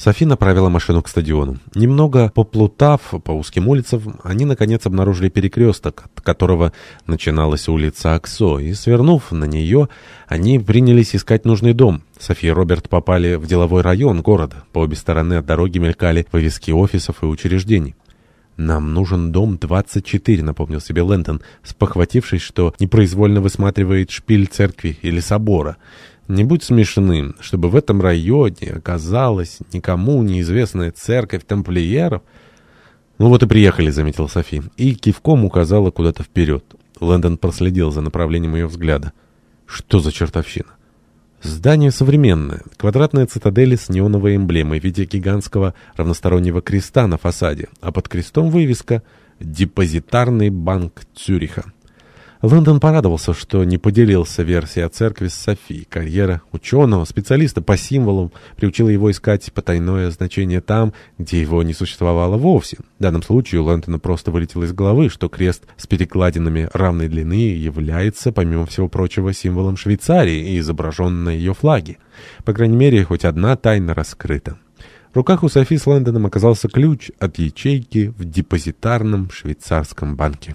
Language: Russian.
Софи направила машину к стадиону. Немного поплутав по узким улицам, они, наконец, обнаружили перекресток, от которого начиналась улица Аксо, и, свернув на нее, они принялись искать нужный дом. Софи и Роберт попали в деловой район города. По обе стороны от дороги мелькали вывески офисов и учреждений. «Нам нужен дом 24», — напомнил себе Лэнтон, спохватившись, что непроизвольно высматривает шпиль церкви или собора. Не будь смешным, чтобы в этом районе оказалась никому неизвестная церковь тамплиеров. Ну вот и приехали, заметил Софи, и кивком указала куда-то вперед. Лэндон проследил за направлением ее взгляда. Что за чертовщина? Здание современное, квадратная цитадель с неоновой эмблемой в виде гигантского равностороннего креста на фасаде, а под крестом вывеска «Депозитарный банк Цюриха». Лондон порадовался, что не поделился версией о церкви с Софи. Карьера ученого, специалиста по символам приучила его искать потайное значение там, где его не существовало вовсе. В данном случае у Лондона просто вылетело из головы, что крест с перекладинами равной длины является, помимо всего прочего, символом Швейцарии и изображен на ее флаге. По крайней мере, хоть одна тайна раскрыта. В руках у Софи с Лондоном оказался ключ от ячейки в депозитарном швейцарском банке.